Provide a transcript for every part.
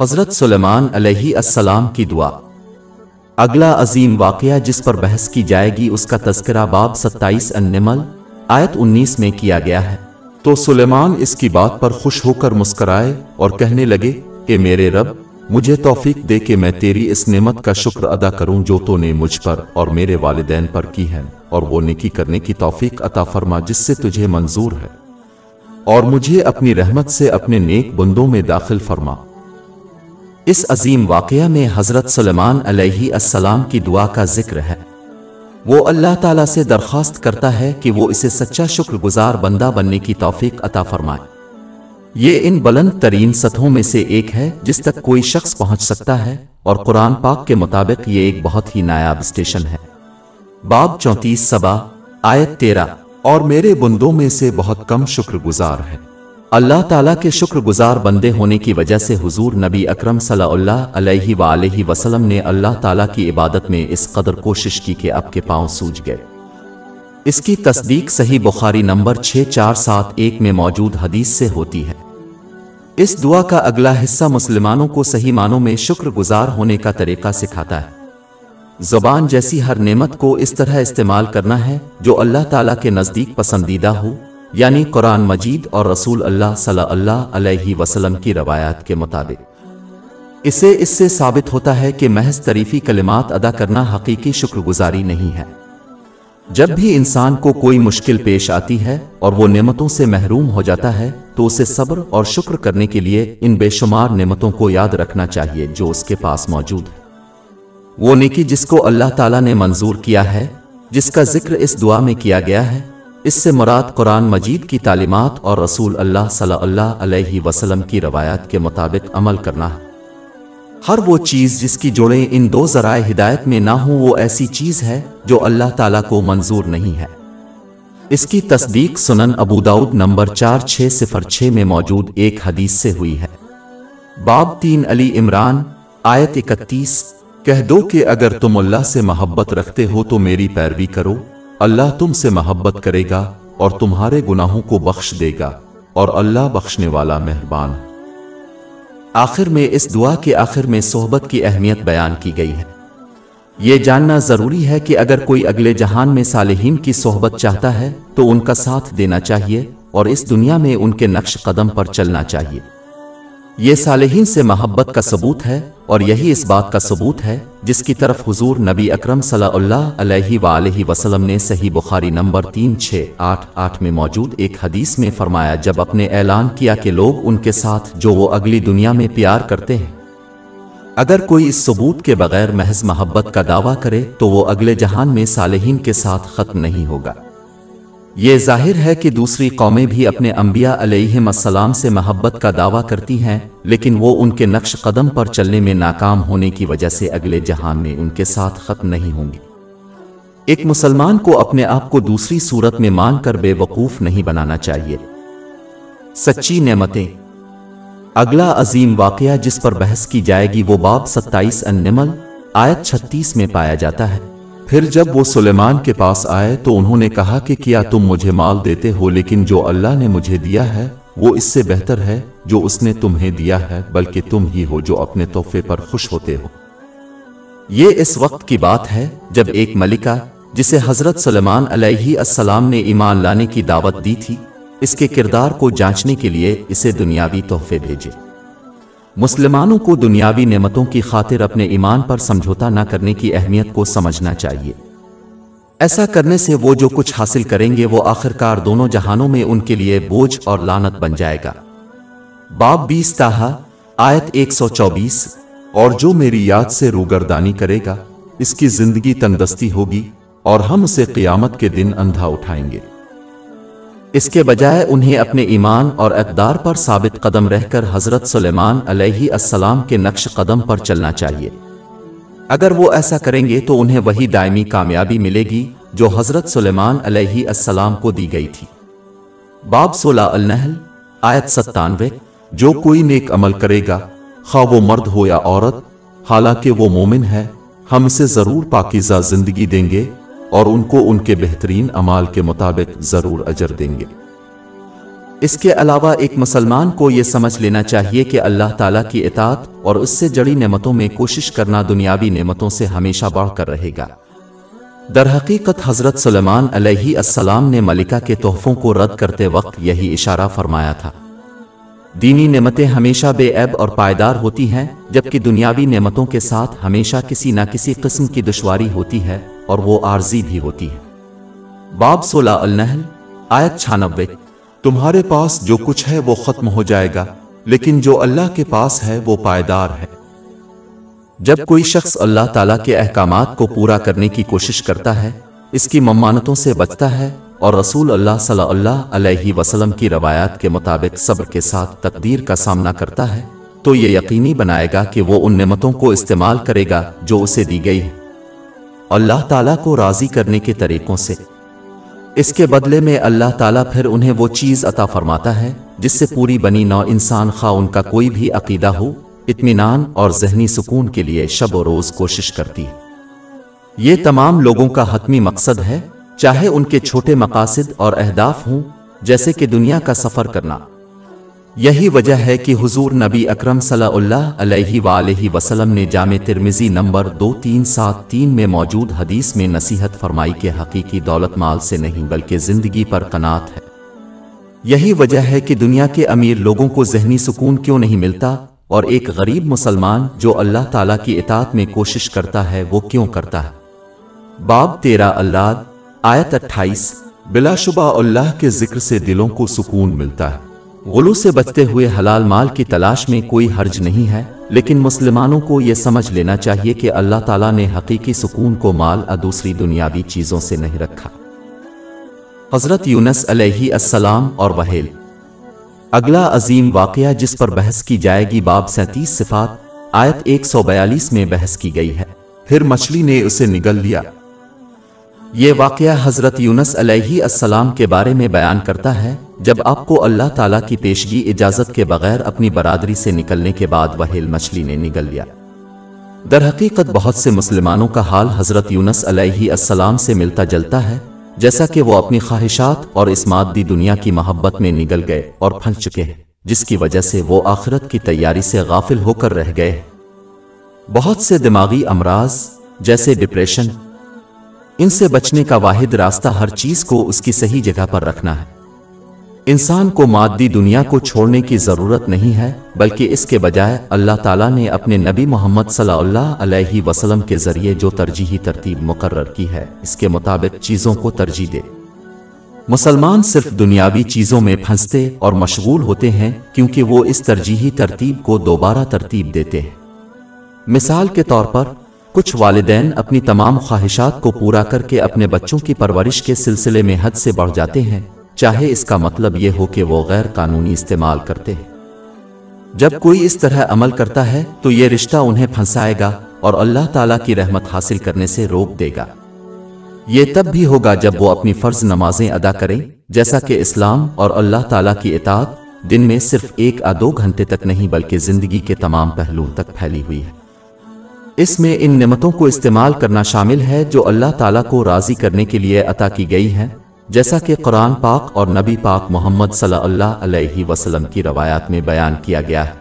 حضرت سلیمان علیہ السلام کی دعا۔ اگلا عظیم واقعہ جس پر بحث کی جائے گی، اس کا تذکرہ باب ستائیس النمل، آیت انیس میں کیا گیا ہے۔ تو سلیمان اس کی بات پر خوش ہو کر مسکرائے اور کہنے لگے کہ میرے رب، مجھے توفیق دے کہ میں تیری اس نعمت کا شکر ادا کروں جو تو نے مجھ پر اور میرے والدین پر کی ہے اور وہ نیکی کرنے کی توفیق عطا فرما جس سے تجھے منظور ہے۔ اور مجھے اپنی رحمت سے اپنے نیک بندوں میں داخل فرما۔ اس عظیم واقعہ میں حضرت سلیمان علیہ السلام کی دعا کا ذکر ہے۔ وہ اللہ تعالیٰ سے درخواست کرتا ہے کہ وہ اسے سچا شکر گزار بندہ بننے کی توفیق عطا فرمائے۔ یہ ان بلند ترین سطحوں میں سے ایک ہے جس تک کوئی شخص پہنچ سکتا ہے اور قرآن پاک کے مطابق یہ ایک بہت ہی نایاب اسٹیشن ہے۔ باب چونتیس سبا، آیت تیرہ، اور میرے بندوں میں سے بہت کم شکر گزار ہے۔ اللہ تعالیٰ کے شکر گزار بندے ہونے کی وجہ سے حضور نبی اکرم صلی اللہ علیہ وآلہ وسلم نے اللہ تعالیٰ کی عبادت میں اس قدر کوشش کی کہ اب کے پاؤں سوج گئے۔ اس کی تصدیق صحیح بخاری نمبر 6471 میں موجود حدیث سے ہوتی ہے۔ اس دعا کا اگلا حصہ مسلمانوں کو صحیح معنوں میں شکر گزار ہونے کا طریقہ سکھاتا ہے۔ زبان جیسی ہر نعمت کو اس طرح استعمال کرنا ہے جو اللہ تعالیٰ کے نزدیک پسندیدہ ہو۔ یعنی قرآن مجید اور رسول اللہ صلی اللہ علیہ وسلم کی روایات کے مطابق۔ اسے اس سے ثابت ہوتا ہے کہ محض تعریفی کلمات ادا کرنا حقیقی شکر گزاری نہیں ہے۔ جب بھی انسان کو کوئی مشکل پیش آتی ہے اور وہ نعمتوں سے محروم ہو جاتا ہے، تو اسے صبر اور شکر کرنے کے لیے ان بے شمار نعمتوں کو یاد رکھنا چاہیے جو اس کے پاس موجود ہے وہ نیکی جس کو اللہ تعالیٰ نے منظور کیا ہے، جس کا ذکر اس دعا میں کیا گیا ہے اس سے مراد قرآن مجید کی تعلیمات اور رسول اللہ صلی اللہ علیہ وسلم کی روایات کے مطابق عمل کرنا ہے۔ ہر وہ چیز جس کی جوڑیں ان دو ذرائع ہدایت میں نہ ہوں، وہ ایسی چیز ہے جو اللہ تعالیٰ کو منظور نہیں ہے۔ اس کی تصدیق سنن ابو داود نمبر چار چھ صفر چھ میں موجود ایک حدیث سے ہوئی ہے۔ باب تین علی عمران، آیت اکتیس، کہہ دو کہ اگر تم اللہ سے محبت رکھتے ہو تو میری پیروی کرو۔ اللہ تم سے محبت کرے گا اور تمہارے گناہوں کو بخش دے گا اور اللہ بخشنے والا مہربان آخر میں اس دعا کے آخر میں صحبت کی اہمیت بیان کی گئی ہے۔ یہ جاننا ضروری ہے کہ اگر کوئی اگلے جہان میں صالحین کی صحبت چاہتا ہے تو ان کا ساتھ دینا چاہیے اور اس دنیا میں ان کے نقش قدم پر چلنا چاہیے۔ یہ صالحین سے محبت کا ثبوت ہے اور یہی اس بات کا ثبوت ہے جس کی طرف حضور نبی اکرم صلی اللہ علیہ وآلہ وسلم نے صحیح بخاری نمبر تین، چھ، آٹھ آٹھ میں موجود ایک حدیث میں فرمایا، جب اپنے اعلان کیا کہ لوگ ان کے ساتھ جو وہ اگلی دنیا میں پیار کرتے ہیں، اگر کوئی اس ثبوت کے بغیر محض محبت کا دعویٰ کرے، تو وہ اگلے جہان میں صالحین کے ساتھ ختم نہیں ہوگا۔ یہ ظاہر ہے کہ دوسری قومیں بھی اپنے انبیاء علیہ السلام سے محبت کا دعویٰ کرتی ہیں، لیکن وہ ان کے نقش قدم پر چلنے میں ناکام ہونے کی وجہ سے اگلے جہان میں ان کے ساتھ ختم نہیں ہوں گی ایک مسلمان کو اپنے آپ کو دوسری صورت میں مان کر بے وقوف نہیں بنانا چاہیے۔ سچی نعمتیں۔ اگلا عظیم واقعہ جس پر بحث کی جائے گی وہ باب ستائیس النمل، آیت چھتیس میں پایا جاتا ہے۔ پھر جب وہ سلیمان کے پاس آئے تو انہوں نے کہا کہ کیا تم مجھے مال دیتے ہو، لیکن جو اللہ نے مجھے دیا ہے، وہ اس سے بہتر ہے جو اس نے تمہیں دیا ہے، بلکہ تم ہی ہو جو اپنے تحفے پر خوش ہوتے ہو۔ یہ اس وقت کی بات ہے جب ایک ملکہ، جسے حضرت سلیمان علیہ السلام نے ایمان لانے کی دعوت دی تھی، اس کے کردار کو جانچنے کے لیے اسے دنیاوی تحفے بھیجے۔ مسلمانوں کو دنیاوی نعمتوں کی خاطر اپنے ایمان پر سمجھوتا نہ کرنے کی اہمیت کو سمجھنا چاہیے۔ ایسا کرنے سے وہ جو کچھ حاصل کریں گے، وہ آخرکار دونوں جہانوں میں ان کے لیے بوجھ اور لانت بن جائے گا۔ باب بیس تاہا، آیت ایک سو چوبیس، اور جو میری یاد سے روگردانی کرے گا، اس کی زندگی تندستی ہوگی اور ہم اسے قیامت کے دن اندھا اٹھائیں گے۔ اس کے بجائے انہیں اپنے ایمان اور اقدار پر ثابت قدم رہ کر حضرت سلیمان علیہ السلام کے نقش قدم پر چلنا چاہیے۔ اگر وہ ایسا کریں گے تو انہیں وہی دائمی کامیابی ملے گی جو حضرت سلیمان علیہ السلام کو دی گئی تھی۔ باب سولہ النحل، آیت ستانوے، جو کوئی نیک عمل کرے گا، خواہ وہ مرد ہو یا عورت، حالانکہ وہ مومن ہے، ہم اسے ضرور پاکیزہ زندگی دیں گے۔ اور ان کو ان کے بہترین امال کے مطابق ضرور اجر دیں گے۔ اس کے علاوہ ایک مسلمان کو یہ سمجھ لینا چاہیے کہ اللہ تعالیٰ کی اطاعت اور اس سے جڑی نعمتوں میں کوشش کرنا دنیاوی نعمتوں سے ہمیشہ بڑھ کر رہے گا۔ در حقیقت حضرت سلیمان علیہ السلام نے ملکہ کے تحفوں کو رد کرتے وقت یہی اشارہ فرمایا تھا۔ دینی نعمتیں ہمیشہ بے عیب اور پائیدار ہوتی ہیں، جبکہ دنیاوی نعمتوں کے ساتھ ہمیشہ کسی نہ کسی قسم کی دشواری ہوتی ہے۔ اور وہ عارضی بھی ہوتی ہے باب سولہ النحل، آیت چھانوے تمہارے پاس جو کچھ ہے وہ ختم ہو جائے گا، لیکن جو اللہ کے پاس ہے وہ پائیدار ہے۔ جب کوئی شخص اللہ تعالیٰ کے احکامات کو پورا کرنے کی کوشش کرتا ہے، اس کی ممانتوں سے بچتا ہے اور رسول اللہ صلی اللہ علیہ وسلم کی روایات کے مطابق صبر کے ساتھ تقدیر کا سامنا کرتا ہے، تو یہ یقینی بنائے گا کہ وہ ان نعمتوں کو استعمال کرے گا جو اسے دی گئی ہے اللہ تعالیٰ کو راضی کرنے کے طریقوں سے۔ اس کے بدلے میں اللہ تعالیٰ پھر انہیں وہ چیز عطا فرماتا ہے جس سے پوری بنی نو انسان خواہ ان کا کوئی بھی عقیدہ ہو، اطمینان اور ذہنی سکون کے لیے شب و روز کوشش کرتی ہے۔ یہ تمام لوگوں کا حتمی مقصد ہے، چاہے ان کے چھوٹے مقاصد اور اہداف ہوں، جیسے کہ دنیا کا سفر کرنا۔ یہی وجہ ہے کہ حضور نبی اکرم صلی اللہ علیہ وآلہ وسلم نے جامع ترمزی نمبر دو تین سات تین میں موجود حدیث میں نصیحت فرمائی کے حقیقی دولت مال سے نہیں بلکہ زندگی پر قنات ہے۔ یہی وجہ ہے کہ دنیا کے امیر لوگوں کو ذہنی سکون کیوں نہیں ملتا اور ایک غریب مسلمان جو اللہ تعالیٰ کی اطاعت میں کوشش کرتا ہے وہ کیوں کرتا ہے۔ باب تیرہ اللہ، آیت اٹھائیس، بلا شبہ اللہ کے ذکر سے دلوں کو سکون ملتا ہے۔ غلو سے بچتے ہوئے حلال مال کی تلاش میں کوئی حرج نہیں ہے، لیکن مسلمانوں کو یہ سمجھ لینا چاہیے کہ اللہ تعالیٰ نے حقیقی سکون کو مال اور دوسری دنیاوی چیزوں سے نہیں رکھا۔ حضرت یونس علیہ السلام اور وحیل۔ اگلا عظیم واقعہ جس پر بحث کی جائے گی باب سینتیس صفات، آیت ایک سو بیالیس میں بحث کی گئی ہے۔ پھر مچھلی نے اسے نگل لیا۔ یہ واقعہ حضرت یونس علیہ السلام کے بارے میں بیان کرتا ہے۔ جب آپ کو اللہ تعالیٰ کی پیشگی اجازت کے بغیر اپنی برادری سے نکلنے کے بعد وہیل مچھلی نے نگل لیا۔ در حقیقت بہت سے مسلمانوں کا حال حضرت یونس علیہ السلام سے ملتا جلتا ہے، جیسا کہ وہ اپنی خواہشات اور اس مادی دنیا کی محبت میں نگل گئے اور پھنس چکے ہیں، جس کی وجہ سے وہ آخرت کی تیاری سے غافل ہو کر رہ گئے۔ بہت سے دماغی امراض جیسے ڈپریشن، ان سے بچنے کا واحد راستہ ہر چیز کو اس کی صحیح جگہ پر رکھنا ہے۔ انسان کو مادی دنیا کو چھوڑنے کی ضرورت نہیں ہے، بلکہ اس کے بجائے اللہ تعالیٰ نے اپنے نبی محمد صلی اللہ علیہ وسلم کے ذریعے جو ترجیحی ترتیب مقرر کی ہے، اس کے مطابق چیزوں کو ترجیح دے۔ مسلمان صرف دنیاوی چیزوں میں پھنستے اور مشغول ہوتے ہیں، کیونکہ وہ اس ترجیحی ترتیب کو دوبارہ ترتیب دیتے ہیں۔ مثال کے طور پر، کچھ والدین اپنی تمام خواہشات کو پورا کر کے اپنے بچوں کی پرورش کے سلسلے میں حد سے بڑھ جاتے ہیں۔ چاہے اس کا مطلب یہ ہو کہ وہ غیر قانونی استعمال کرتے ہیں۔ جب کوئی اس طرح عمل کرتا ہے، تو یہ رشتہ انہیں پھنسائے گا اور اللہ تعالیٰ کی رحمت حاصل کرنے سے روک دے گا۔ یہ تب بھی ہوگا جب وہ اپنی فرض نمازیں ادا کریں، جیسا کہ اسلام اور اللہ تعالیٰ کی اطاعت دن میں صرف ایک آ دو گھنٹے تک نہیں بلکہ زندگی کے تمام پہلو تک پھیلی ہوئی ہے۔ اس میں ان نعمتوں کو استعمال کرنا شامل ہے جو اللہ تعالیٰ کو راضی کرنے کے لیے عطا کی گئی ہیں۔ جیسا کہ قرآن پاک اور نبی پاک محمد صلی اللہ علیہ وسلم کی روایات میں بیان کیا گیا ہے۔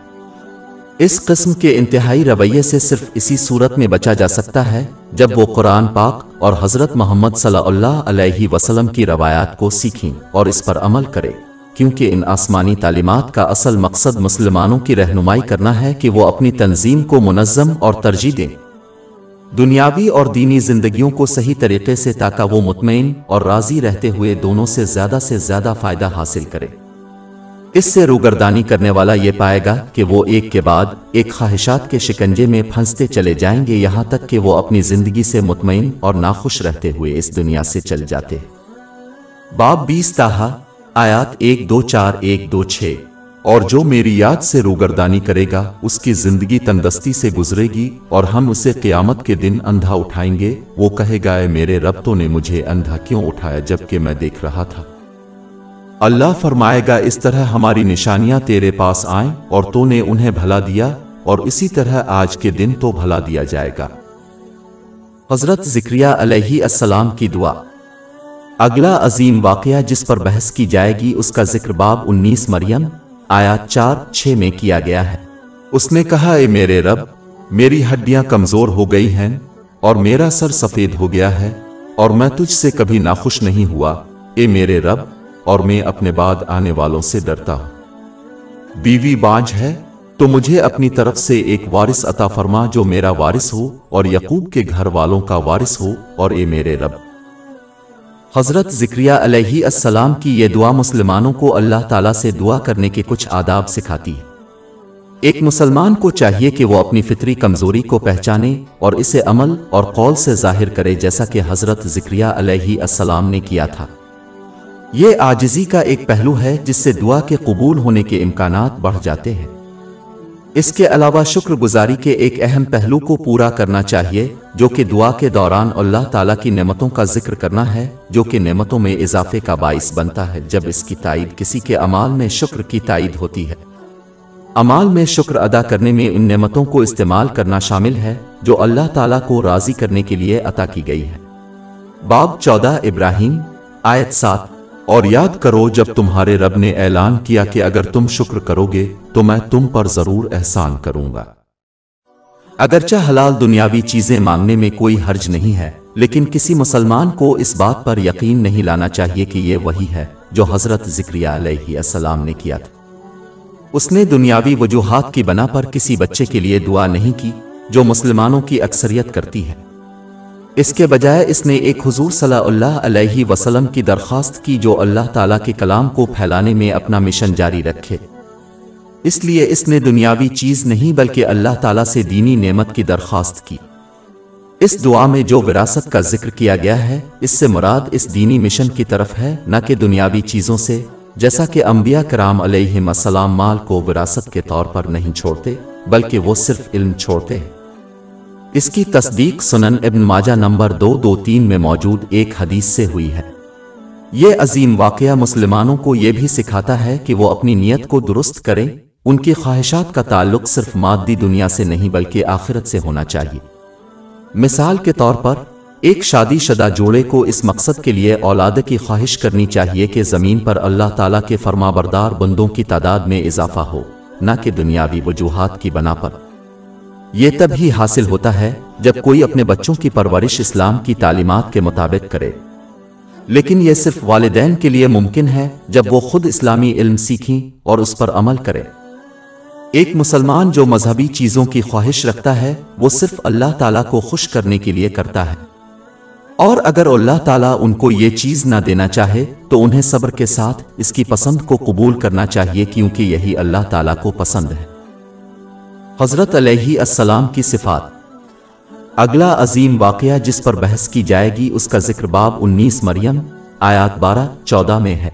اس قسم کے انتہائی رویے سے صرف اسی صورت میں بچا جا سکتا ہے جب وہ قرآن پاک اور حضرت محمد صلی اللہ علیہ وسلم کی روایات کو سیکھیں اور اس پر عمل کرے کیونکہ ان آسمانی تعلیمات کا اصل مقصد مسلمانوں کی رہنمائی کرنا ہے کہ وہ اپنی تنظیم کو منظم اور ترجیح دیں۔ دنیاوی اور دینی زندگیوں کو صحیح طریقے سے تاکہ وہ مطمئن اور راضی رہتے ہوئے دونوں سے زیادہ سے زیادہ فائدہ حاصل کرے۔ اس سے روگردانی کرنے والا یہ پائے گا کہ وہ ایک کے بعد ایک خواہشات کے شکنجے میں پھنستے چلے جائیں گے یہاں تک کہ وہ اپنی زندگی سے مطمئن اور ناخوش رہتے ہوئے اس دنیا سے چل جاتے۔ باب بیس تاہا، آیات ایک دو چار ایک دو چھ۔ اور جو میری یاد سے روگردانی کرے گا، اس کی زندگی تندستی سے گزرے گی اور ہم اسے قیامت کے دن اندھا اٹھائیں گے۔ وہ کہے گا میرے ربتوں نے مجھے اندھا کیوں اٹھایا جبکہ میں دیکھ رہا تھا؟ اللہ فرمائے گا، اس طرح ہماری نشانیاں تیرے پاس آئیں اور تو نے انہیں بھلا دیا اور اسی طرح آج کے دن تو بھلا دیا جائے گا۔ حضرت ذکریہ علیہ السلام کی دعا۔ اگلا عظیم واقعہ جس پر بحث کی جائے گی، اس کا ذکر باب انیس مریم۔ آیات چار چھ میں کیا گیا ہے؟ اس نے کہا، اے میرے رب، میری ہڈیاں کمزور ہو گئی ہیں اور میرا سر سفید ہو گیا ہے اور میں تجھ سے کبھی ناخوش نہیں ہوا۔ اے میرے رب، اور میں اپنے بعد آنے والوں سے ڈرتا ہوں۔ بیوی بانج ہے، تو مجھے اپنی طرف سے ایک وارث عطا فرما جو میرا وارث ہو اور یقوب کے گھر والوں کا وارث ہو۔ اور اے میرے رب حضرت ذکریہ علیہ السلام کی یہ دعا مسلمانوں کو اللہ تعالیٰ سے دعا کرنے کے کچھ آداب سکھاتی۔ ہے ایک مسلمان کو چاہیے کہ وہ اپنی فطری کمزوری کو پہچانے اور اسے عمل اور قول سے ظاہر کرے جیسا کہ حضرت ذکریہ علیہ السلام نے کیا تھا۔ یہ آجزی کا ایک پہلو ہے جس سے دعا کے قبول ہونے کے امکانات بڑھ جاتے ہیں۔ اس کے علاوہ شکر گزاری کے ایک اہم پہلو کو پورا کرنا چاہیے، جو کہ دعا کے دوران اللہ تعالیٰ کی نعمتوں کا ذکر کرنا ہے، جو کہ نعمتوں میں اضافے کا باعث بنتا ہے جب اس کی تائید کسی کے امال میں شکر کی تائید ہوتی ہے۔ امال میں شکر ادا کرنے میں ان نعمتوں کو استعمال کرنا شامل ہے، جو اللہ تعالیٰ کو راضی کرنے کے لیے عطا کی گئی ہے۔ باب چودہ ابراہیم، آیت سات۔ اور یاد کرو جب تمہارے رب نے اعلان کیا کہ اگر تم شکر کرو گے تو میں تم پر ضرور احسان کروں گا۔ اگرچہ حلال دنیاوی چیزیں مانگنے میں کوئی حرج نہیں ہے، لیکن کسی مسلمان کو اس بات پر یقین نہیں لانا چاہیے کہ یہ وہی ہے جو حضرت ذکریہ علیہ السلام نے کیا تھا۔ اس نے دنیاوی وجوہات کی بنا پر کسی بچے کے لیے دعا نہیں کی جو مسلمانوں کی اکثریت کرتی ہے۔ اس کے بجائے اس نے ایک حضور صلی اللہ علیہ وسلم کی درخواست کی جو اللہ تعالیٰ کے کلام کو پھیلانے میں اپنا مشن جاری رکھے۔ اس لیے اس نے دنیاوی چیز نہیں بلکہ اللہ تعالیٰ سے دینی نعمت کی درخواست کی۔ اس دعا میں جو وراثت کا ذکر کیا گیا ہے، اس سے مراد اس دینی مشن کی طرف ہے، نہ کہ دنیاوی چیزوں سے، جیسا کہ انبیاء کرام علیہ السلام مال کو وراثت کے طور پر نہیں چھوڑتے، بلکہ وہ صرف علم چھوڑتے ہیں۔ اس کی تصدیق سنن ابن ماجہ نمبر دو دو تین میں موجود ایک حدیث سے ہوئی ہے۔ یہ عظیم واقعہ مسلمانوں کو یہ بھی سکھاتا ہے کہ وہ اپنی نیت کو درست کریں۔ ان کی خواہشات کا تعلق صرف مادی دنیا سے نہیں بلکہ آخرت سے ہونا چاہیے۔ مثال کے طور پر، ایک شادی شدہ جوڑے کو اس مقصد کے لیے اولاد کی خواہش کرنی چاہیے کہ زمین پر اللہ تعالیٰ کے فرما بردار بندوں کی تعداد میں اضافہ ہو، نہ کہ دنیاوی وجوہات کی بنا پر۔ یہ تب ہی حاصل ہوتا ہے جب کوئی اپنے بچوں کی پرورش اسلام کی تعلیمات کے مطابق کرے۔ لیکن یہ صرف والدین کے لیے ممکن ہے جب وہ خود اسلامی علم سیکھیں اور اس پر عمل کرے۔ ایک مسلمان جو مذہبی چیزوں کی خواہش رکھتا ہے، وہ صرف اللہ تعالیٰ کو خوش کرنے کے لیے کرتا ہے۔ اور اگر اللہ تعالیٰ ان کو یہ چیز نہ دینا چاہے، تو انہیں صبر کے ساتھ اس کی پسند کو قبول کرنا چاہیے کیونکہ یہی اللہ تعالیٰ کو پسند ہے۔ حضرت علیہ السلام کی صفات۔ اگلا عظیم واقعہ جس پر بحث کی جائے گی، اس کا ذکر باب انیس مریم، آیات بارہ، چودہ میں ہے۔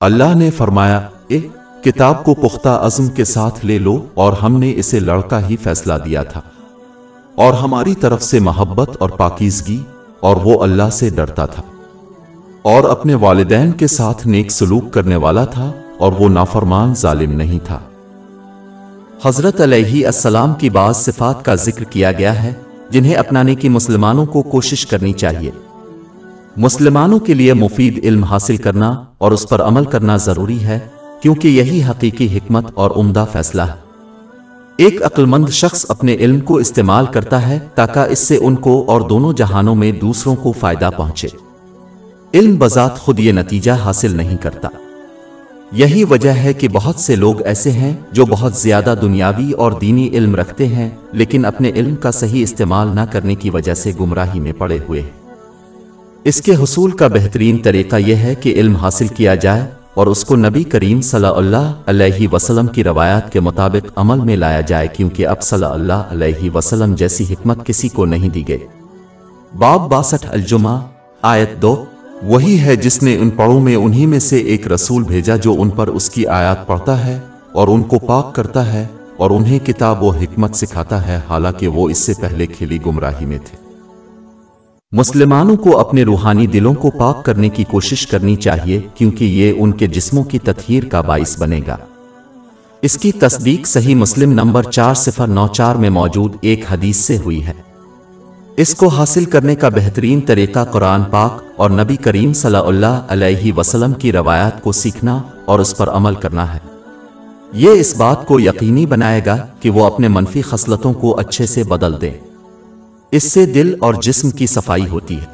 اللہ نے فرمایا، اے، کتاب کو پختہ عزم کے ساتھ لے لو، اور ہم نے اسے لڑکا ہی فیصلہ دیا تھا۔ اور ہماری طرف سے محبت اور پاکیزگی، اور وہ اللہ سے ڈرتا تھا۔ اور اپنے والدین کے ساتھ نیک سلوک کرنے والا تھا، اور وہ نافرمان ظالم نہیں تھا۔ حضرت علیہ السلام کی بعض صفات کا ذکر کیا گیا ہے، جنہیں اپنانے کی مسلمانوں کو کوشش کرنی چاہیے۔ مسلمانوں کے لیے مفید علم حاصل کرنا اور اس پر عمل کرنا ضروری ہے، کیونکہ یہی حقیقی حکمت اور عمدہ فیصلہ ہے۔ ایک مند شخص اپنے علم کو استعمال کرتا ہے تاکہ اس سے ان کو اور دونوں جہانوں میں دوسروں کو فائدہ پہنچے۔ علم بذات خود یہ نتیجہ حاصل نہیں کرتا۔ یہی وجہ ہے کہ بہت سے لوگ ایسے ہیں جو بہت زیادہ دنیاوی اور دینی علم رکھتے ہیں، لیکن اپنے علم کا صحیح استعمال نہ کرنے کی وجہ سے گمراہی میں پڑے ہوئے۔ ہیں اس کے حصول کا بہترین طریقہ یہ ہے کہ علم حاصل کیا جائے اور اس کو نبی کریم صلی اللہ علیہ وسلم کی روایات کے مطابق عمل میں لایا جائے، کیونکہ اب صلی اللہ علیہ وسلم جیسی حکمت کسی کو نہیں دی گئی۔ باب باسٹھ الجمہ آیت دو۔ وہی ہے جس نے ان پڑوں میں انہی میں سے ایک رسول بھیجا جو ان پر اس کی آیات پڑھتا ہے اور ان کو پاک کرتا ہے اور انہیں کتاب و حکمت سکھاتا ہے، حالانکہ وہ اس سے پہلے کھلی گمراہی میں تھے۔ مسلمانوں کو اپنے روحانی دلوں کو پاک کرنے کی کوشش کرنی چاہیے، کیونکہ یہ ان کے جسموں کی تطہیر کا باعث بنے گا۔ اس کی تصدیق صحیح مسلم نمبر چار صفر نو چار میں موجود ایک حدیث سے ہوئی ہے۔ اس کو حاصل کرنے کا بہترین طریقہ قرآن پاک اور نبی کریم صلی اللہ علیہ وسلم کی روایات کو سیکھنا اور اس پر عمل کرنا ہے۔ یہ اس بات کو یقینی بنائے گا کہ وہ اپنے منفی خصلتوں کو اچھے سے بدل دیں اس سے دل اور جسم کی صفائی ہوتی ہے۔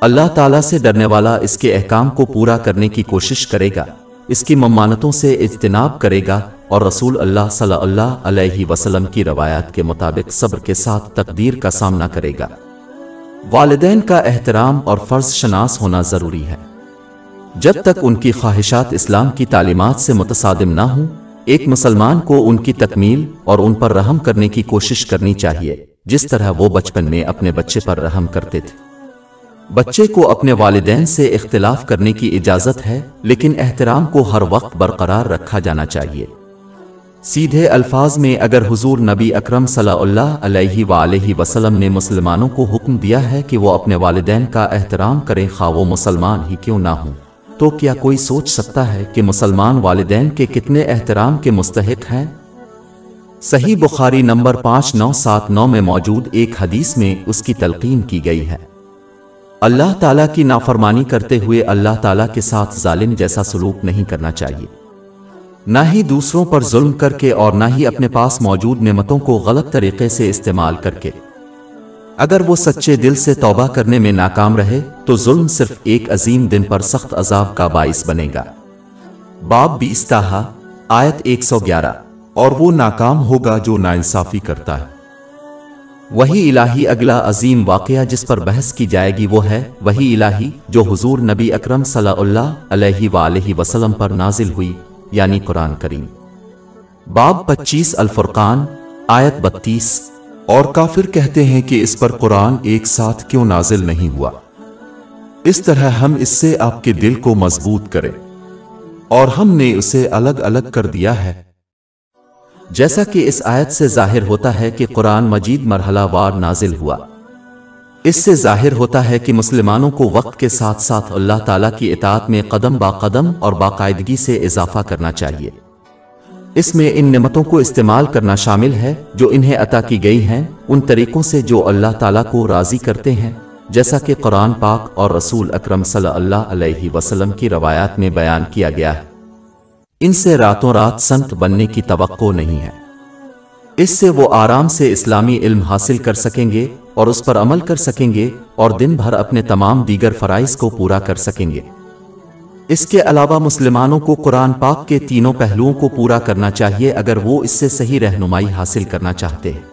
اللہ تعالیٰ سے ڈرنے والا اس کے احکام کو پورا کرنے کی کوشش کرے گا۔ اس کی ممانتوں سے اجتناب کرے گا۔ اور رسول اللہ صلی اللہ علیہ وسلم کی روایات کے مطابق صبر کے ساتھ تقدیر کا سامنا کرے گا۔ والدین کا احترام اور فرض شناس ہونا ضروری ہے۔ جب تک ان کی خواہشات اسلام کی تعلیمات سے متصادم نہ ہوں، ایک مسلمان کو ان کی تکمیل اور ان پر رحم کرنے کی کوشش کرنی چاہیے، جس طرح وہ بچپن میں اپنے بچے پر رحم کرتے تھے۔ بچے کو اپنے والدین سے اختلاف کرنے کی اجازت ہے، لیکن احترام کو ہر وقت برقرار رکھا جانا چاہیے۔ سیدھے الفاظ میں اگر حضور نبی اکرم صلی اللہ علیہ وآلہ وسلم نے مسلمانوں کو حکم دیا ہے کہ وہ اپنے والدین کا احترام کریں، خواہ وہ مسلمان ہی کیوں نہ ہوں۔ تو کیا کوئی سوچ سکتا ہے کہ مسلمان والدین کے کتنے احترام کے مستحق ہیں؟ صحیح بخاری نمبر پانچ، نو، سات، نو میں موجود ایک حدیث میں اس کی تلقین کی گئی ہے۔ اللہ تعالیٰ کی نافرمانی کرتے ہوئے اللہ تعالیٰ کے ساتھ ظالم جیسا سلوک نہیں کرنا چاہیے۔ نہ ہی دوسروں پر ظلم کر کے اور نہ ہی اپنے پاس موجود نعمتوں کو غلط طریقے سے استعمال کر کے۔ اگر وہ سچے دل سے توبہ کرنے میں ناکام رہے، تو ظلم صرف ایک عظیم دن پر سخت عذاب کا باعث بنے گا۔ باب بیستاہا، آیت ایک سو گیارہ۔ اور وہ ناکام ہوگا جو ناانصافی کرتا ہے۔ وہی الہی اگلا عظیم واقعہ جس پر بحث کی جائے گی وہ ہے، وہی الہی جو حضور نبی اکرم صلی اللہ علیہ وآلہ وسلم پر نازل ہوئی۔ یعنی قرآن کریم۔ باب پچیس الفرقان، آیت بتیس۔ اور کافر کہتے ہیں کہ اس پر قرآن ایک ساتھ کیوں نازل نہیں ہوا۔ اس طرح ہم اس سے آپ کے دل کو مضبوط کریں۔ اور ہم نے اسے الگ الگ کر دیا ہے۔ جیسا کہ اس آیت سے ظاہر ہوتا ہے کہ قرآن مجید مرحلہ وار نازل ہوا۔ اس سے ظاہر ہوتا ہے کہ مسلمانوں کو وقت کے ساتھ ساتھ اللہ تعالیٰ کی اطاعت میں قدم با قدم اور باقاعدگی سے اضافہ کرنا چاہیے۔ اس میں ان نعمتوں کو استعمال کرنا شامل ہے جو انہیں عطا کی گئی ہیں، ان طریقوں سے جو اللہ تعالیٰ کو راضی کرتے ہیں، جیسا کہ قرآن پاک اور رسول اکرم صلی اللہ علیہ وسلم کی روایات میں بیان کیا گیا ہے۔ ان سے راتوں رات سنت بننے کی توقع نہیں ہے۔ اس سے وہ آرام سے اسلامی علم حاصل کر سکیں گے اور اس پر عمل کر سکیں گے اور دن بھر اپنے تمام دیگر فرائض کو پورا کر سکیں گے۔ اس کے علاوہ مسلمانوں کو قرآن پاک کے تینوں پہلوؤں کو پورا کرنا چاہیے اگر وہ اس سے صحیح رہنمائی حاصل کرنا چاہتے ہیں۔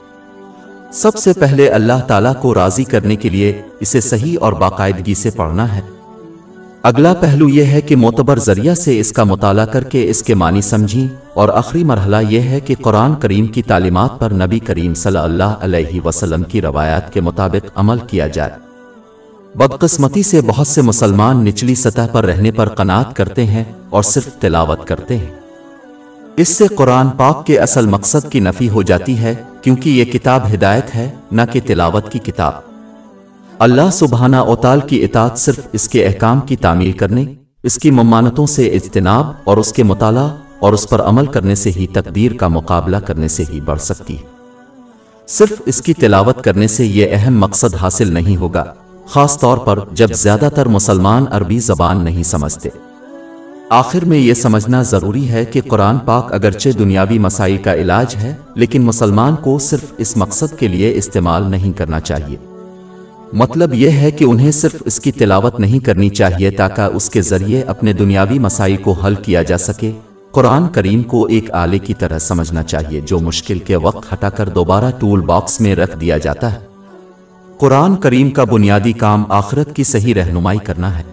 سب سے پہلے اللہ تعالیٰ کو راضی کرنے کے لیے اسے صحیح اور باقاعدگی سے پڑھنا ہے۔ اگلا پہلو یہ ہے کہ معتبر ذریعہ سے اس کا مطالعہ کر کے اس کے معنی سمجھیں اور آخری مرحلہ یہ ہے کہ قرآن کریم کی تعلیمات پر نبی کریم صلی اللہ علیہ وسلم کی روایات کے مطابق عمل کیا جائے۔ بدقسمتی سے بہت سے مسلمان نچلی سطح پر رہنے پر قناعت کرتے ہیں اور صرف تلاوت کرتے ہیں۔ اس سے قرآن پاک کے اصل مقصد کی نفی ہو جاتی ہے کیونکہ یہ کتاب ہدایت ہے، نہ کہ تلاوت کی کتاب۔ اللہ سبحانہ اوتال کی اطاعت صرف اس کے احکام کی تعمیل کرنے، اس کی ممانتوں سے اجتناب اور اس کے مطالعہ اور اس پر عمل کرنے سے ہی تقدیر کا مقابلہ کرنے سے ہی بڑھ سکتی۔ ہے صرف اس کی تلاوت کرنے سے یہ اہم مقصد حاصل نہیں ہوگا، خاص طور پر جب زیادہ تر مسلمان عربی زبان نہیں سمجھتے۔ آخر میں یہ سمجھنا ضروری ہے کہ قرآن پاک اگرچہ دنیاوی مسائل کا علاج ہے، لیکن مسلمان کو صرف اس مقصد کے لیے استعمال نہیں کرنا چاہیے۔ مطلب یہ ہے کہ انہیں صرف اس کی تلاوت نہیں کرنی چاہیے تاکہ اس کے ذریعے اپنے دنیاوی مسائل کو حل کیا جا سکے۔ قرآن کریم کو ایک آلے کی طرح سمجھنا چاہیے جو مشکل کے وقت ہٹا کر دوبارہ ٹول باکس میں رکھ دیا جاتا ہے۔ قرآن کریم کا بنیادی کام آخرت کی صحیح رہنمائی کرنا ہے۔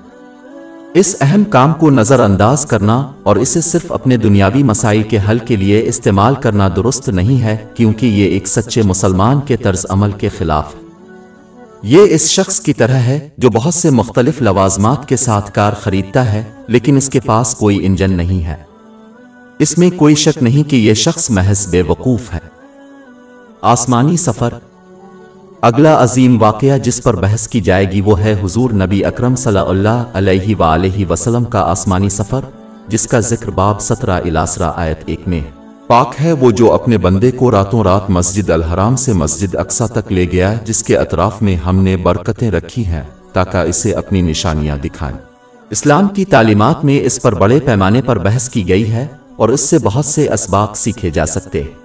اس اہم کام کو نظر انداز کرنا اور اسے صرف اپنے دنیاوی مسائل کے حل کے لیے استعمال کرنا درست نہیں ہے، کیونکہ یہ ایک سچے مسلمان کے طرز عمل کے خلاف ہے۔ یہ اس شخص کی طرح ہے جو بہت سے مختلف لوازمات کے ساتھ کار خریدتا ہے، لیکن اس کے پاس کوئی انجن نہیں ہے۔ اس میں کوئی شک نہیں کہ یہ شخص محض بے وقوف ہے۔ آسمانی سفر۔ اگلا عظیم واقعہ جس پر بحث کی جائے گی وہ ہے حضور نبی اکرم صلی اللہ علیہ وآلہ وسلم کا آسمانی سفر، جس کا ذکر باب سترہ الاسرہ آیت ایک میں ہے۔ پاک ہے وہ جو اپنے بندے کو راتوں رات مسجد الحرام سے مسجد اقسا تک لے گیا جس کے اطراف میں ہم نے برکتیں رکھی ہیں، تاکہ اسے اپنی نشانیاں دکھائیں۔ اسلام کی تعلیمات میں اس پر بڑے پیمانے پر بحث کی گئی ہے اور اس سے بہت سے اسباق سیکھے جا سکتے ہیں۔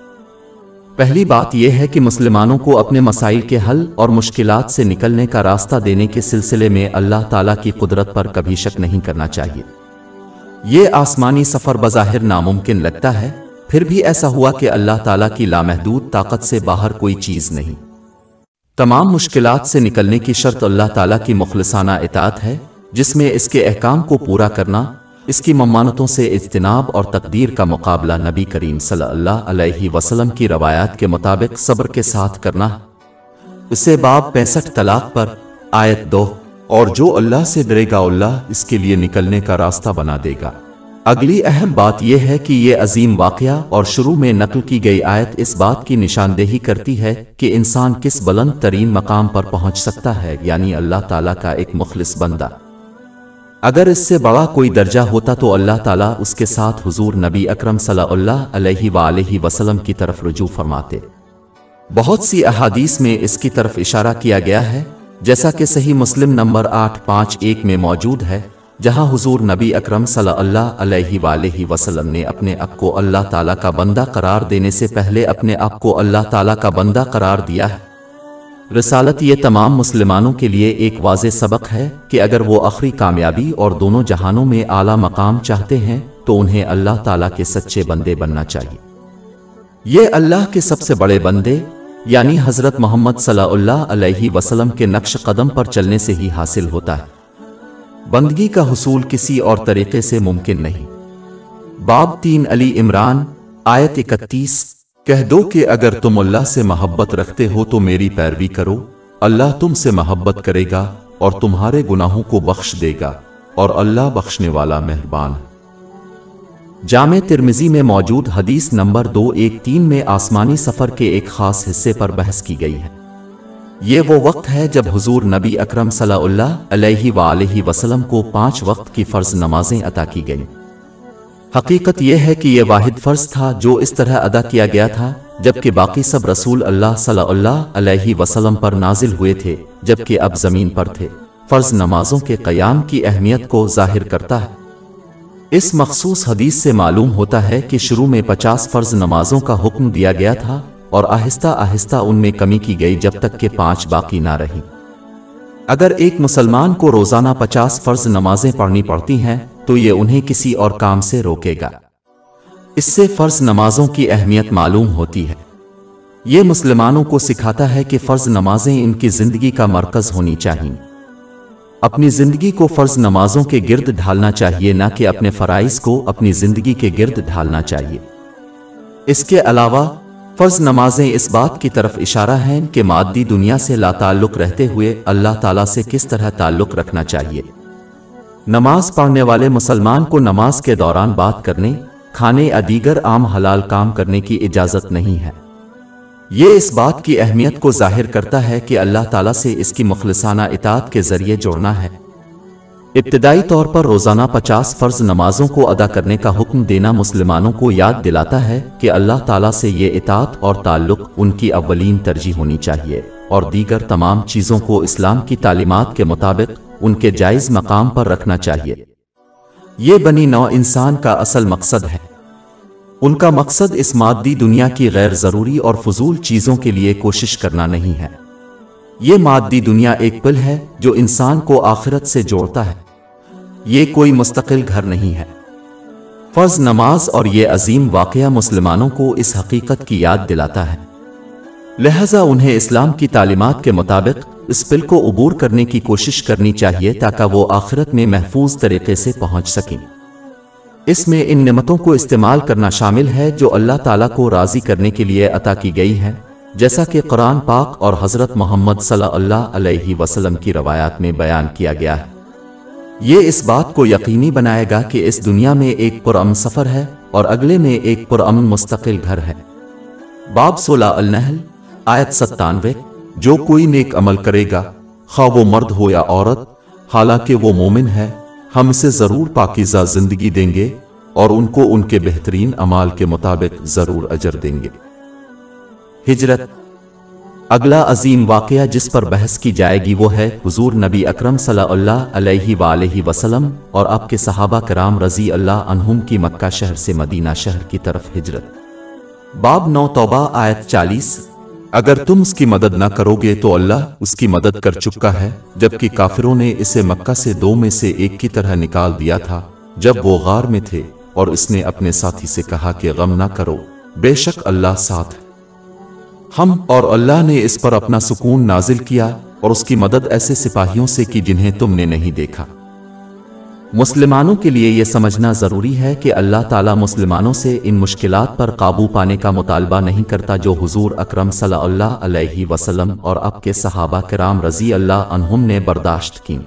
پہلی بات یہ ہے کہ مسلمانوں کو اپنے مسائل کے حل اور مشکلات سے نکلنے کا راستہ دینے کے سلسلے میں اللہ تعالیٰ کی قدرت پر کبھی شک نہیں کرنا چاہیے۔ یہ آسمانی سفر بظاہر ناممکن لگتا ہے پھر بھی ایسا ہوا کہ اللہ تعالیٰ کی لامحدود طاقت سے باہر کوئی چیز نہیں۔ تمام مشکلات سے نکلنے کی شرط اللہ تعالیٰ کی مخلصانہ اطاعت ہے، جس میں اس کے احکام کو پورا کرنا، اس کی ممانتوں سے اجتناب اور تقدیر کا مقابلہ نبی کریم صلی اللہ علیہ وسلم کی روایات کے مطابق صبر کے ساتھ کرنا۔ اسے باب پینسٹھ طلاق پر آیت دو، اور جو اللہ سے ڈرے گا اللہ اس کے لیے نکلنے کا راستہ بنا دے گا۔ اگلی اہم بات یہ ہے کہ یہ عظیم واقعہ اور شروع میں نقل کی گئی آیت اس بات کی نشاندہی کرتی ہے کہ انسان کس بلند ترین مقام پر پہنچ سکتا ہے یعنی اللہ تعالیٰ کا ایک مخلص بندہ۔ اگر اس سے بڑا کوئی درجہ ہوتا تو اللہ تعالیٰ اس کے ساتھ حضور نبی اکرم صلی اللہ علیہ وآلہ وسلم کی طرف رجوع فرماتے۔ بہت سی احادیث میں اس کی طرف اشارہ کیا گیا ہے، جیسا کہ صحیح مسلم نمبر آٹھ پانچ ایک میں موجود ہے۔ جہاں حضور نبی اکرم صلی اللہ علیہ وآلہ وسلم نے اپنے آپ کو اللہ تعالیٰ کا بندہ قرار دینے سے پہلے اپنے آپ کو اللہ تعالیٰ کا بندہ قرار دیا ہے۔ رسالت یہ تمام مسلمانوں کے لیے ایک واضح سبق ہے کہ اگر وہ آخری کامیابی اور دونوں جہانوں میں اعلیٰ مقام چاہتے ہیں، تو انہیں اللہ تعالیٰ کے سچے بندے بننا چاہیے۔ یہ اللہ کے سب سے بڑے بندے یعنی حضرت محمد صلی اللہ علیہ وسلم کے نقش قدم پر چلنے سے ہی حاصل ہوتا ہے۔ بندگی کا حصول کسی اور طریقے سے ممکن نہیں۔ باب تین علی عمران، آیت اکتیس، کہہ دو کہ اگر تم اللہ سے محبت رکھتے ہو تو میری پیروی کرو، اللہ تم سے محبت کرے گا اور تمہارے گناہوں کو بخش دے گا اور اللہ بخشنے والا مہربان جامع ترمزی میں موجود حدیث نمبر دو ایک تین میں آسمانی سفر کے ایک خاص حصے پر بحث کی گئی ہے۔ یہ وہ وقت ہے جب حضور نبی اکرم صلی اللہ علیہ وآلہ وسلم کو پانچ وقت کی فرض نمازیں عطا کی گئیں۔ حقیقت یہ ہے کہ یہ واحد فرض تھا جو اس طرح ادا کیا گیا تھا، جبکہ باقی سب رسول اللہ صلی اللہ علیہ وسلم پر نازل ہوئے تھے، جبکہ اب زمین پر تھے۔ فرض نمازوں کے قیام کی اہمیت کو ظاہر کرتا ہے۔ اس مخصوص حدیث سے معلوم ہوتا ہے کہ شروع میں پچاس فرض نمازوں کا حکم دیا گیا تھا اور آہستہ آہستہ ان میں کمی کی گئی جب تک کہ پانچ باقی نہ رہی اگر ایک مسلمان کو روزانہ پچاس فرض نمازیں پڑھنی پڑتی ہیں، تو یہ انہیں کسی اور کام سے روکے گا۔ اس سے فرض نمازوں کی اہمیت معلوم ہوتی ہے۔ یہ مسلمانوں کو سکھاتا ہے کہ فرض نمازیں ان کی زندگی کا مرکز ہونی چاہیے۔ اپنی زندگی کو فرض نمازوں کے گرد ڈھالنا چاہیے، نہ کہ اپنے فرائض کو اپنی زندگی کے گرد ڈھالنا چاہیے۔ اس کے علاوہ فرض نمازیں اس بات کی طرف اشارہ ہیں کہ مادی دنیا سے لا تعلق رہتے ہوئے اللہ تعالیٰ سے کس طرح تعلق رکھنا چاہیے؟ نماز پڑھنے والے مسلمان کو نماز کے دوران بات کرنے، کھانے یا دیگر عام حلال کام کرنے کی اجازت نہیں ہے۔ یہ اس بات کی اہمیت کو ظاہر کرتا ہے کہ اللہ تعالیٰ سے اس کی مخلصانہ اطاعت کے ذریعے جوڑنا ہے۔ ابتدائی طور پر روزانہ پچاس فرض نمازوں کو ادا کرنے کا حکم دینا مسلمانوں کو یاد دلاتا ہے کہ اللہ تعالیٰ سے یہ اطاعت اور تعلق ان کی اولین ترجیح ہونی چاہیے اور دیگر تمام چیزوں کو اسلام کی تعلیمات کے مطابق ان کے جائز مقام پر رکھنا چاہیے۔ یہ بنی نو انسان کا اصل مقصد ہے۔ ان کا مقصد اس مادی دنیا کی غیر ضروری اور فضول چیزوں کے لیے کوشش کرنا نہیں ہے۔ یہ مادی دنیا ایک پل ہے جو انسان کو آخرت سے جوڑتا ہے۔ یہ کوئی مستقل گھر نہیں ہے۔ فرض نماز اور یہ عظیم واقعہ مسلمانوں کو اس حقیقت کی یاد دلاتا ہے۔ لہذا انہیں اسلام کی تعلیمات کے مطابق اس پل کو عبور کرنے کی کوشش کرنی چاہیے تاکہ وہ آخرت میں محفوظ طریقے سے پہنچ سکیں۔ اس میں ان نعمتوں کو استعمال کرنا شامل ہے جو اللہ تعالیٰ کو راضی کرنے کے لیے عطا کی گئی ہے جیسا کہ قرآن پاک اور حضرت محمد صلی اللہ علیہ وسلم کی روایات میں بیان کیا گیا ہے۔ یہ اس بات کو یقینی بنائے گا کہ اس دنیا میں ایک پرامن سفر ہے اور اگلے میں ایک پرامن مستقل گھر ہے۔ باب سولہ النحل، آیت ستانوے، جو کوئی نیک عمل کرے گا، خواہ وہ مرد ہو یا عورت، حالانکہ وہ مومن ہے، ہم اسے ضرور پاکیزہ زندگی دیں گے اور ان کو ان کے بہترین امال کے مطابق ضرور اجر دیں گے۔ ہجرت اگلا عظیم واقعہ جس پر بحث کی جائے گی وہ ہے حضور نبی اکرم صلی اللہ علیہ وآلہ وسلم اور آپ کے صحابہ کرام رضی اللہ عنہم کی مکہ شہر سے مدینہ شہر کی طرف ہجرت۔ باب نو توبہ آیت چالیس۔ اگر تم اس کی مدد نہ کرو گے تو اللہ اس کی مدد کر چکا ہے، جبکہ کافروں نے اسے مکہ سے دو میں سے ایک کی طرح نکال دیا تھا، جب وہ غار میں تھے اور اس نے اپنے ساتھی سے کہا کہ غم نہ کرو، بے شک اللہ ساتھ ہے۔ ہم اور اللہ نے اس پر اپنا سکون نازل کیا اور اس کی مدد ایسے سپاہیوں سے کی جنہیں تم نے نہیں دیکھا۔ مسلمانوں کے لیے یہ سمجھنا ضروری ہے کہ اللہ تعالیٰ مسلمانوں سے ان مشکلات پر قابو پانے کا مطالبہ نہیں کرتا جو حضور اکرم صلی اللہ علیہ وسلم اور اب کے صحابہ کرام رضی اللہ عنہم نے برداشت کی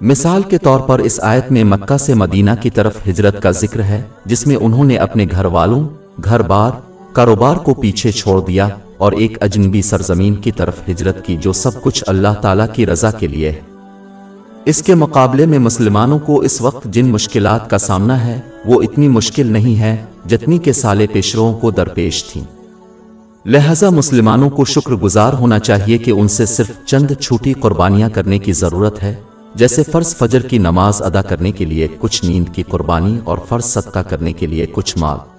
مثال کے طور پر اس آیت میں مکہ سے مدینہ کی طرف ہجرت کا ذکر ہے جس میں انہوں نے اپنے گھر والوں، گھر بار، کاروبار کو پیچھے چھوڑ دیا اور ایک اجنبی سرزمین کی طرف ہجرت کی جو سب کچھ اللہ تعالیٰ کی رضا کے لیے ہے۔ اس کے مقابلے میں مسلمانوں کو اس وقت جن مشکلات کا سامنا ہے، وہ اتنی مشکل نہیں ہے جتنی کے سالے پیشروؤں کو درپیش تھیں۔ لہذا مسلمانوں کو شکر گزار ہونا چاہیے کہ ان سے صرف چند چھوٹی قربانیاں کرنے کی ضرورت ہے، جیسے فرض فجر کی نماز ادا کرنے کے لیے کچھ نیند کی قربانی اور فرض صدقہ کرنے کے لیے کچھ مال۔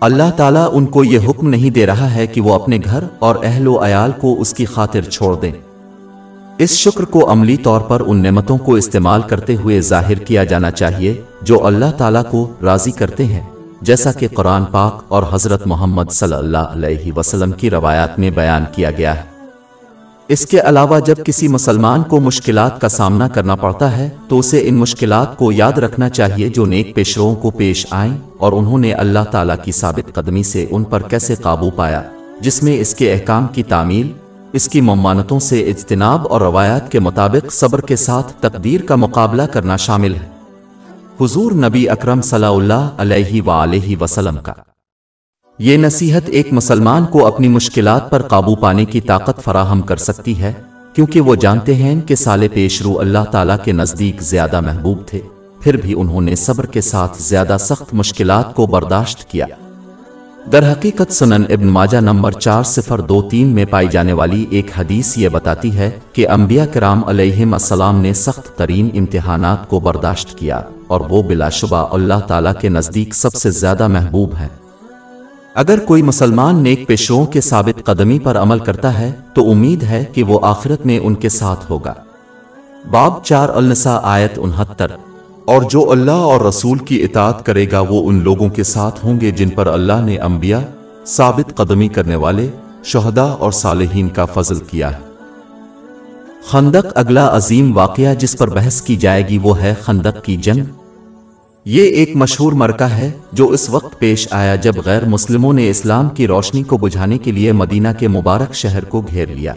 اللہ تعالیٰ ان کو یہ حکم نہیں دے رہا ہے کہ وہ اپنے گھر اور اہل و عیال کو اس کی خاطر چھوڑ دیں۔ اس شکر کو عملی طور پر ان نعمتوں کو استعمال کرتے ہوئے ظاہر کیا جانا چاہیے، جو اللہ تعالیٰ کو راضی کرتے ہیں، جیسا کہ قرآن پاک اور حضرت محمد صلی اللہ علیہ وسلم کی روایات میں بیان کیا گیا ہے۔ اس کے علاوہ جب کسی مسلمان کو مشکلات کا سامنا کرنا پڑتا ہے، تو اسے ان مشکلات کو یاد رکھنا چاہیے جو نیک پیشروؤں کو پیش آئیں۔ اور انہوں نے اللہ تعالیٰ کی ثابت قدمی سے ان پر کیسے قابو پایا، جس میں اس کے احکام کی تعمیل، اس کی ممانتوں سے اجتناب اور روایات کے مطابق صبر کے ساتھ تقدیر کا مقابلہ کرنا شامل ہے۔ حضور نبی اکرم صلی اللہ علیہ وآلہ وسلم کا۔ یہ نصیحت ایک مسلمان کو اپنی مشکلات پر قابو پانے کی طاقت فراہم کر سکتی ہے، کیونکہ وہ جانتے ہیں کہ سال پیش رو اللہ تعالیٰ کے نزدیک زیادہ محبوب تھے۔ پھر بھی انہوں نے صبر کے ساتھ زیادہ سخت مشکلات کو برداشت کیا۔ در حقیقت سنن ابن ماجہ نمبر چار صفر دو تین میں پائی جانے والی ایک حدیث یہ بتاتی ہے کہ انبیاء کرام علیہم السلام نے سخت ترین امتحانات کو برداشت کیا اور وہ بلا شبہ اللہ تعالیٰ کے نزدیک سب سے زیادہ محبوب ہیں۔ اگر کوئی مسلمان نیک پیشوں کے ثابت قدمی پر عمل کرتا ہے تو امید ہے کہ وہ آخرت میں ان کے ساتھ ہوگا۔ باب چار النساء آیت انہتر۔ اور جو اللہ اور رسول کی اطاعت کرے گا وہ ان لوگوں کے ساتھ ہوں گے جن پر اللہ نے انبیاء، ثابت قدمی کرنے والے شہدہ اور صالحین کا فضل کیا ہے۔ خندق اگلا عظیم واقعہ جس پر بحث کی جائے گی وہ ہے خندق کی جنگ۔ یہ ایک مشہور مرکہ ہے جو اس وقت پیش آیا جب غیر مسلموں نے اسلام کی روشنی کو بجھانے کے لیے مدینہ کے مبارک شہر کو گھیر لیا۔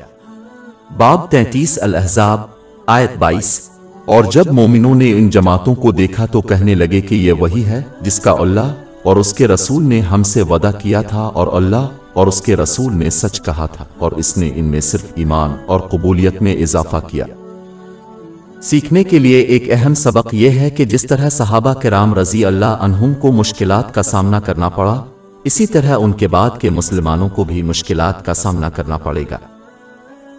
باب تینتیس الحضاب آیت بائیس۔ اور جب مومنوں نے ان جماعتوں کو دیکھا تو کہنے لگے کہ یہ وہی ہے جس کا اللہ اور اس کے رسول نے ہم سے وعدہ کیا تھا اور اللہ اور اس کے رسول نے سچ کہا تھا اور اس نے ان میں صرف ایمان اور قبولیت میں اضافہ کیا۔ سیکھنے کے لیے ایک اہم سبق یہ ہے کہ جس طرح صحابہ کرام رضی اللہ عنہم کو مشکلات کا سامنا کرنا پڑا، اسی طرح ان کے بعد کے مسلمانوں کو بھی مشکلات کا سامنا کرنا پڑے گا۔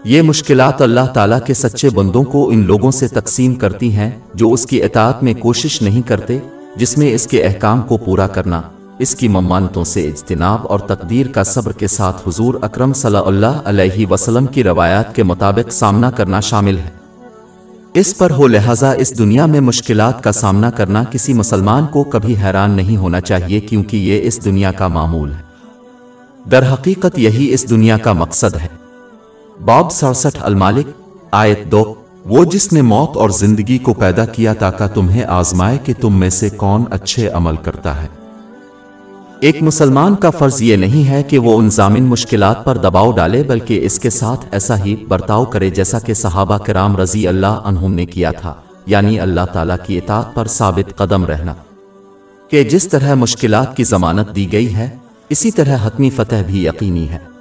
یہ مشکلات اللہ تعالیٰ کے سچے بندوں کو ان لوگوں سے تقسیم کرتی ہیں جو اس کی اطاعت میں کوشش نہیں کرتے، جس میں اس کے احکام کو پورا کرنا، اس کی ممانتوں سے اجتناب اور تقدیر کا صبر کے ساتھ حضور اکرم صلی اللہ علیہ وسلم کی روایات کے مطابق سامنا کرنا شامل ہے۔ اس پر ہو لہذا اس دنیا میں مشکلات کا سامنا کرنا کسی مسلمان کو کبھی حیران نہیں ہونا چاہیے کیونکہ یہ اس دنیا کا معمول ہے۔ در حقیقت یہی اس دنیا کا مقصد ہے۔ باب سڑسٹھ المالک، آیت دو۔ وہ جس نے موت اور زندگی کو پیدا کیا تاکہ تمہیں آزمائے کہ تم میں سے کون اچھے عمل کرتا ہے۔ ایک مسلمان کا فرض یہ نہیں ہے کہ وہ ان ضامن مشکلات پر دباؤ ڈالے، بلکہ اس کے ساتھ ایسا ہی برتاؤ کرے جیسا کہ صحابہ کرام رضی اللہ عنہم نے کیا تھا یعنی اللہ تعالیٰ کی اطاعت پر ثابت قدم رہنا۔ کہ جس طرح مشکلات کی ضمانت دی گئی ہے، اسی طرح حتمی فتح بھی یقینی ہے۔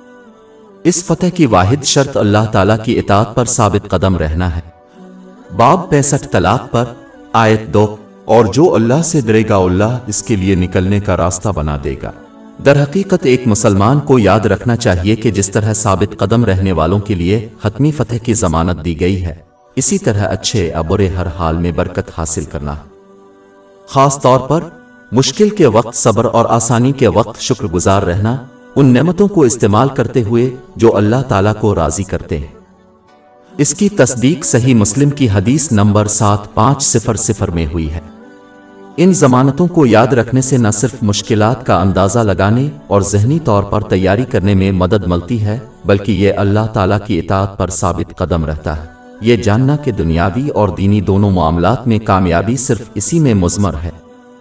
اس فتح کی واحد شرط اللہ تعالیٰ کی اطاعت پر ثابت قدم رہنا ہے۔ باب پینسٹھ طلاق پر آیت دو، اور جو اللہ سے ڈرے گا اللہ اس کے لیے نکلنے کا راستہ بنا دے گا۔ در حقیقت ایک مسلمان کو یاد رکھنا چاہیے کہ جس طرح ثابت قدم رہنے والوں کے لیے حتمی فتح کی ضمانت دی گئی ہے، اسی طرح اچھے ابرے ہر حال میں برکت حاصل کرنا۔ خاص طور پر مشکل کے وقت، صبر اور آسانی کے وقت شکر گزار رہنا۔ ان نعمتوں کو استعمال کرتے ہوئے جو اللہ تعالیٰ کو راضی کرتے ہیں۔ اس کی تصدیق صحیح مسلم کی حدیث نمبر سات پانچ صفر صفر میں ہوئی ہے۔ ان ضمانتوں کو یاد رکھنے سے نہ صرف مشکلات کا اندازہ لگانے اور ذہنی طور پر تیاری کرنے میں مدد ملتی ہے، بلکہ یہ اللہ تعالیٰ کی اطاعت پر ثابت قدم رہتا ہے۔ یہ جاننا کہ دنیاوی اور دینی دونوں معاملات میں کامیابی صرف اسی میں مضمر ہے۔